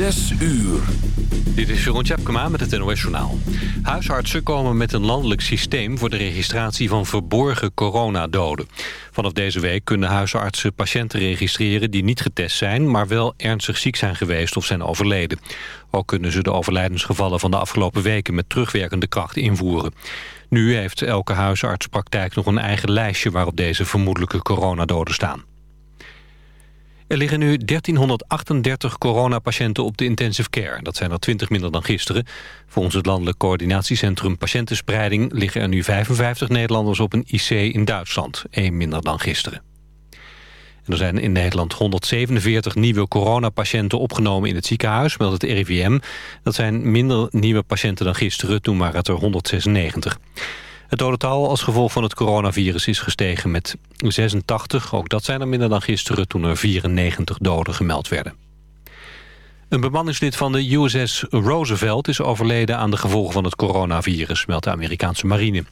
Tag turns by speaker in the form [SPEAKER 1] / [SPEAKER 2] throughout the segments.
[SPEAKER 1] Zes uur.
[SPEAKER 2] Dit is Jeroen Tjepkema met het NOS Journaal. Huisartsen komen met een landelijk systeem voor de registratie van verborgen coronadoden. Vanaf deze week kunnen huisartsen patiënten registreren die niet getest zijn... maar wel ernstig ziek zijn geweest of zijn overleden. Ook kunnen ze de overlijdensgevallen van de afgelopen weken met terugwerkende kracht invoeren. Nu heeft elke huisartspraktijk nog een eigen lijstje waarop deze vermoedelijke coronadoden staan. Er liggen nu 1338 coronapatiënten op de intensive care. Dat zijn er 20 minder dan gisteren. Volgens het Landelijk Coördinatiecentrum Patiëntenspreiding... liggen er nu 55 Nederlanders op een IC in Duitsland. één minder dan gisteren. En er zijn in Nederland 147 nieuwe coronapatiënten opgenomen in het ziekenhuis, meldt het RIVM. Dat zijn minder nieuwe patiënten dan gisteren, toen waren het er 196. Het dodental als gevolg van het coronavirus is gestegen met 86. Ook dat zijn er minder dan gisteren toen er 94 doden gemeld werden. Een bemanningslid van de USS Roosevelt is overleden aan de gevolgen van het coronavirus, meldt de Amerikaanse marine.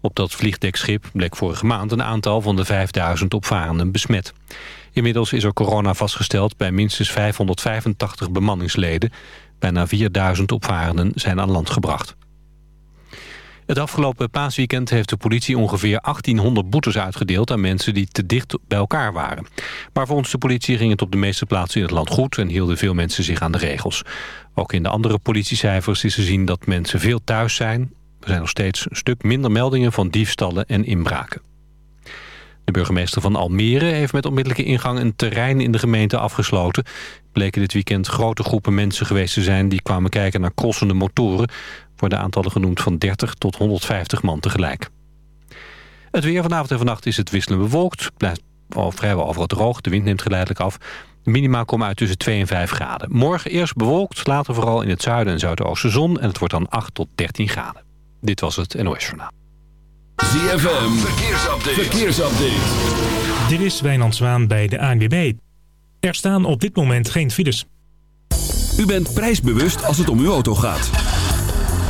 [SPEAKER 2] Op dat vliegdekschip bleek vorige maand een aantal van de 5000 opvarenden besmet. Inmiddels is er corona vastgesteld bij minstens 585 bemanningsleden. Bijna 4000 opvarenden zijn aan land gebracht. Het afgelopen paasweekend heeft de politie ongeveer 1800 boetes uitgedeeld aan mensen die te dicht bij elkaar waren. Maar volgens de politie ging het op de meeste plaatsen in het land goed en hielden veel mensen zich aan de regels. Ook in de andere politiecijfers is te zien dat mensen veel thuis zijn. Er zijn nog steeds een stuk minder meldingen van diefstallen en inbraken. De burgemeester van Almere heeft met onmiddellijke ingang een terrein in de gemeente afgesloten. Bleken dit weekend grote groepen mensen geweest te zijn die kwamen kijken naar crossende motoren worden aantallen genoemd van 30 tot 150 man tegelijk. Het weer vanavond en vannacht is het wisselend bewolkt. Blijft al vrijwel overal droog. De wind neemt geleidelijk af. De minima komen uit tussen 2 en 5 graden. Morgen eerst bewolkt, later vooral in het zuiden en zuidoosten zon. En het wordt dan 8 tot 13 graden. Dit was het NOS Journaal.
[SPEAKER 1] ZFM, verkeersupdate. verkeersupdate.
[SPEAKER 3] Dit is Wijnand Zwaan bij de ANWB. Er staan op dit moment geen files.
[SPEAKER 1] U bent prijsbewust als het om uw auto gaat.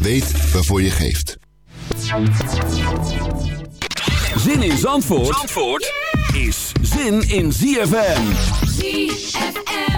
[SPEAKER 4] Weet waarvoor je geeft.
[SPEAKER 1] Zin in Zandvoort, Zandvoort is zin in ZFM.
[SPEAKER 5] ZFM.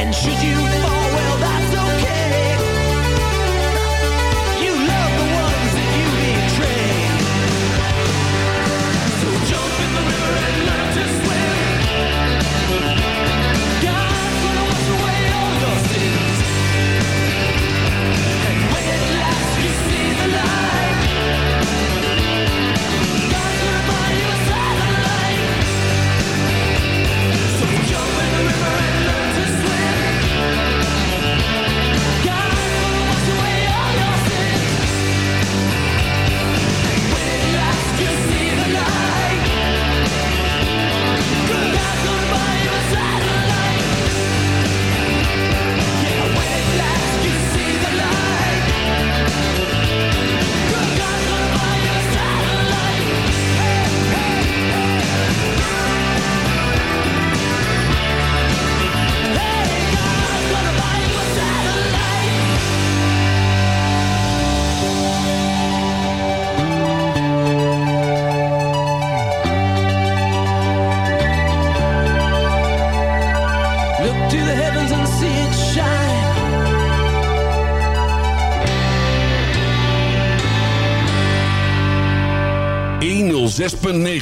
[SPEAKER 6] and should you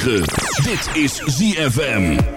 [SPEAKER 7] 106.9. Dit is ZFM.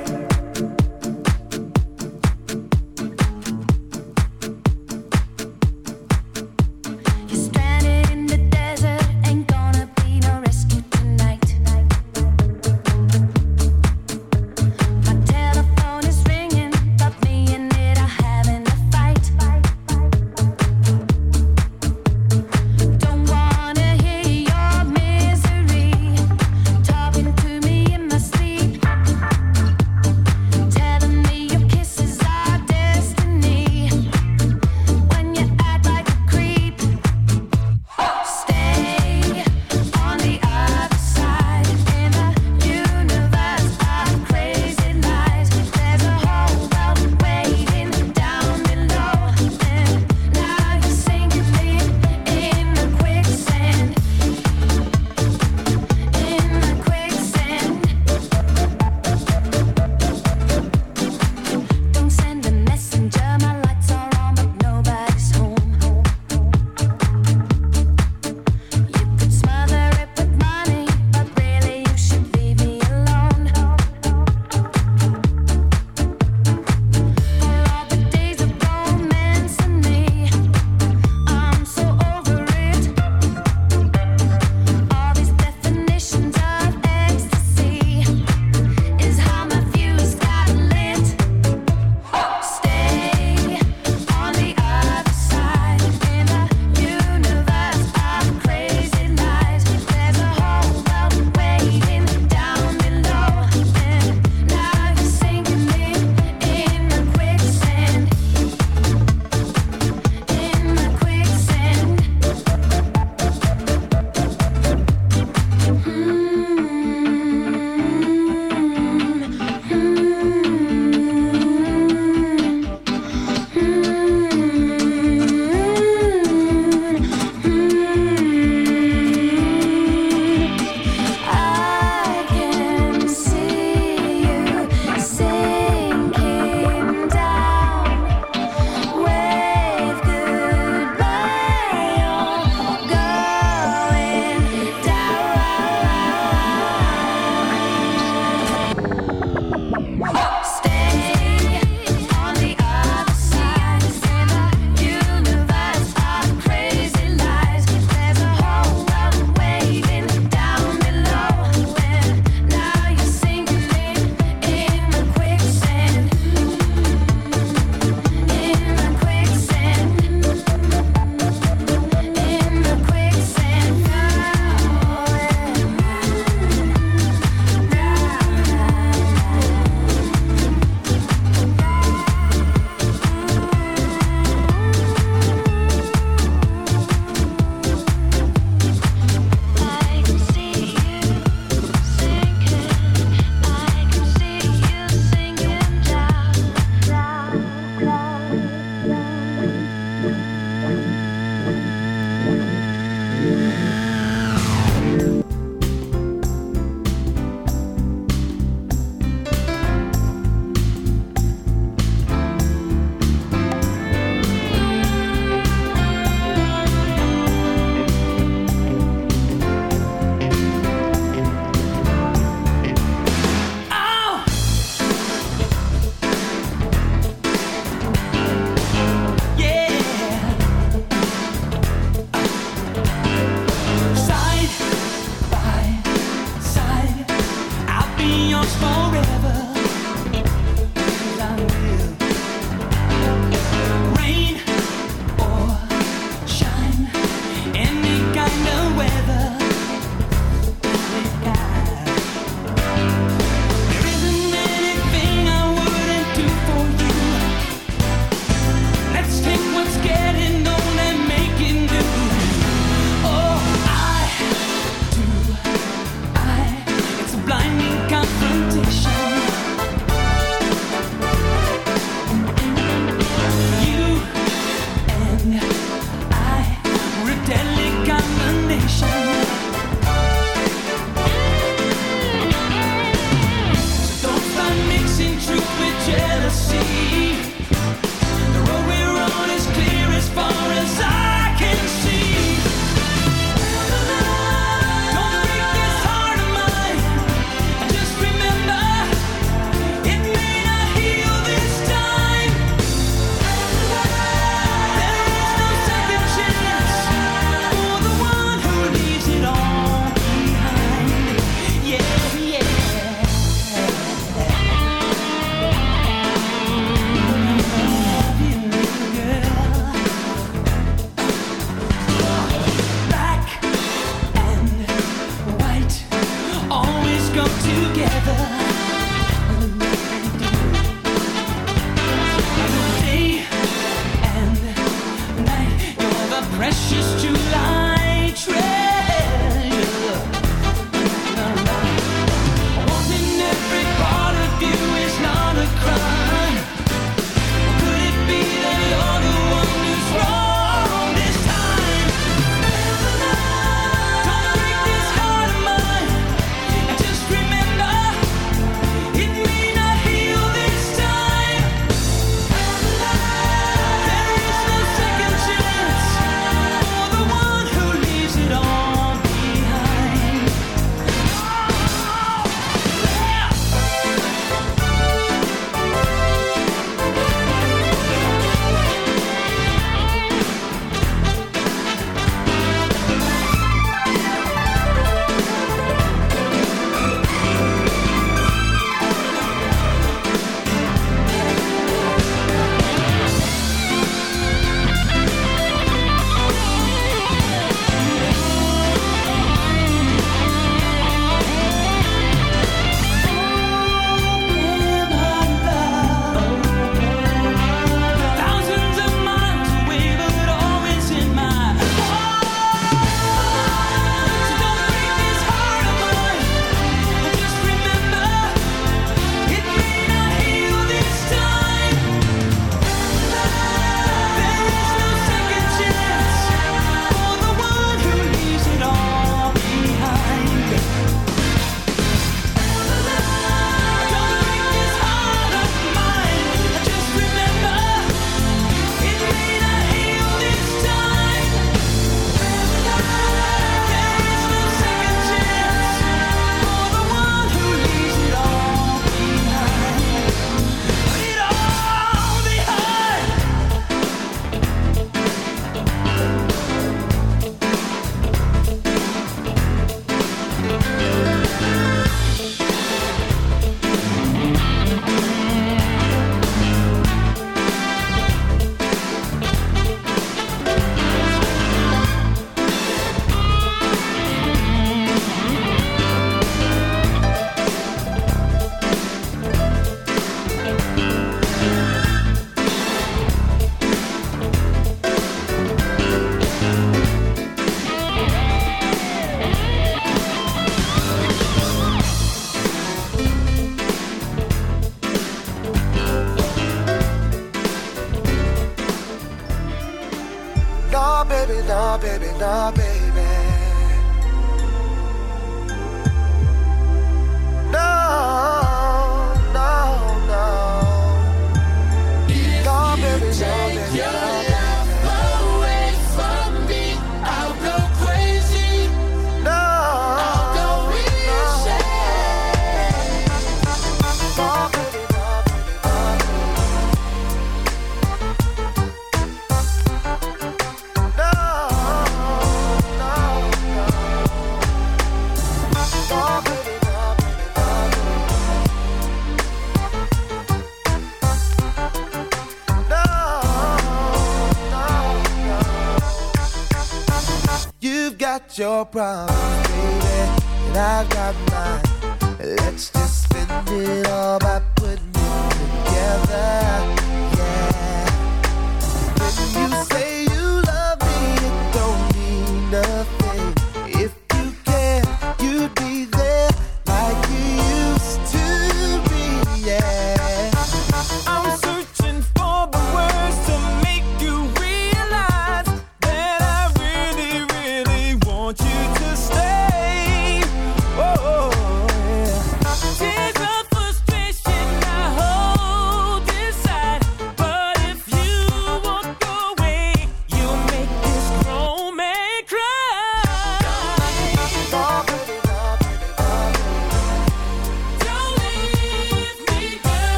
[SPEAKER 6] melhor.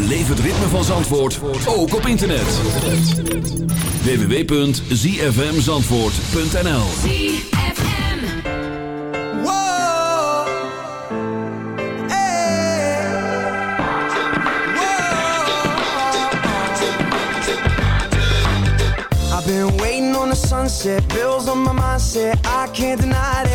[SPEAKER 1] Beleef het ritme van Zandvoort, ook op internet. www.zfmzandvoort.nl
[SPEAKER 6] Whoa. Hey. I've been waiting on the sunset, bills on my mindset. I can't deny it.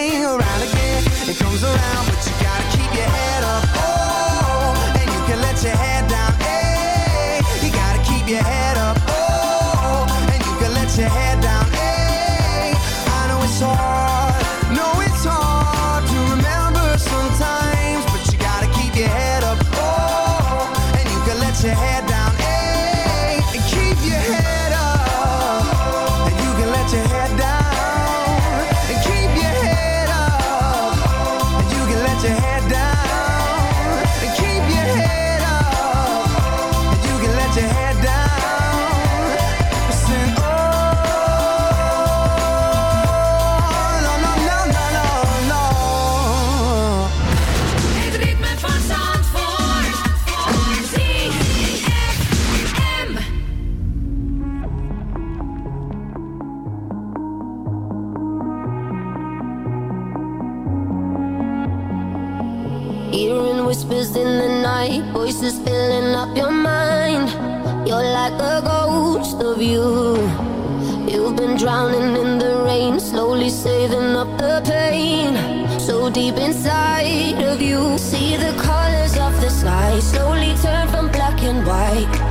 [SPEAKER 8] of you. You've been drowning in the rain, slowly saving up the pain. So deep inside of you, see the colors of the sky slowly turn from black and white.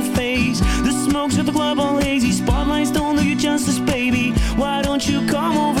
[SPEAKER 9] smokes at the club all hazy. Spotlights don't do you justice, baby. Why don't you come over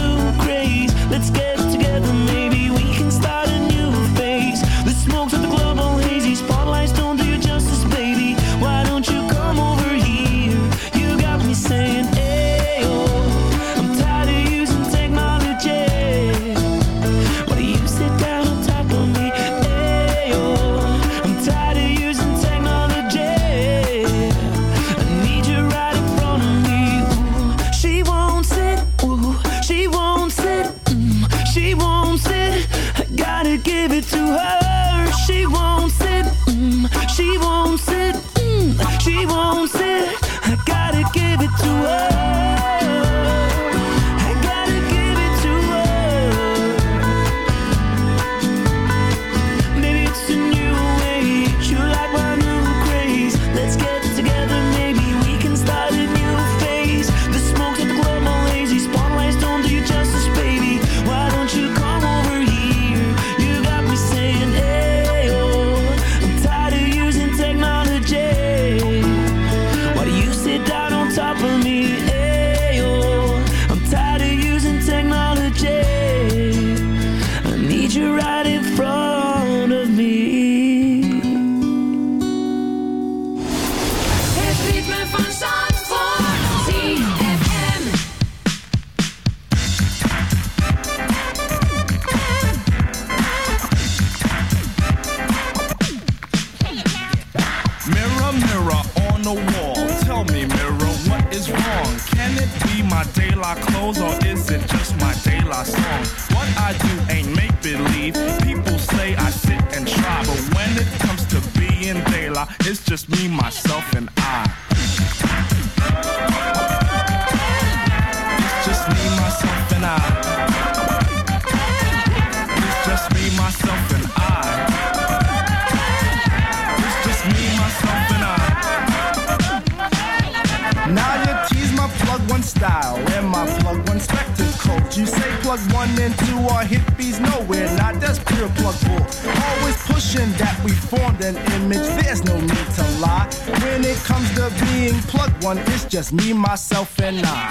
[SPEAKER 9] it's me,
[SPEAKER 7] myself, and I.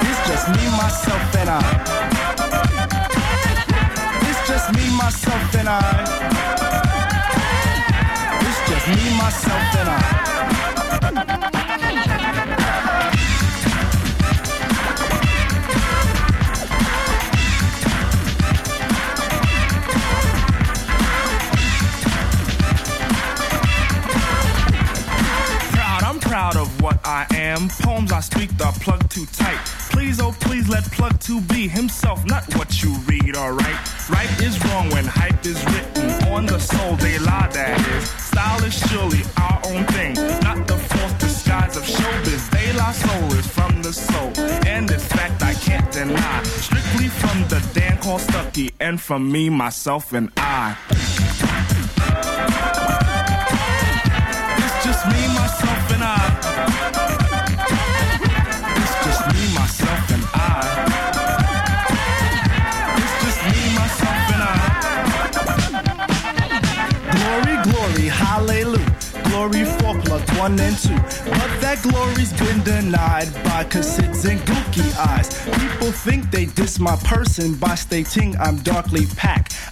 [SPEAKER 7] It's just me, myself, and I. It's just me, myself, and I. It's just me, myself, and I. am. Poems I speak the plug too tight. Please, oh please, let plug two be himself, not what you read, alright? Right is wrong when hype is written on the soul, they lie, that is. Style is surely our own thing, not the false disguise of showbiz. They lie soul is from the soul, and this fact I can't deny. Strictly from the Dan called Stucky, and from me, myself, and I. hallelujah. Glory four plus one and two. But that glory's been denied by cassets and gooky eyes. People think they diss my person by stating I'm darkly packed.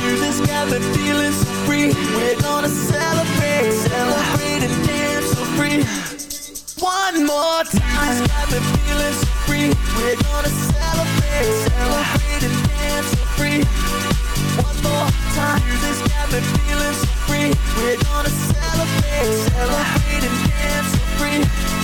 [SPEAKER 10] Music's got me feeling so free. We're gonna celebrate. Celebrate and dance so free. One more time. Music's got me feeling so free. We're gonna celebrate. Celebrate and dance so free. One more time. Free.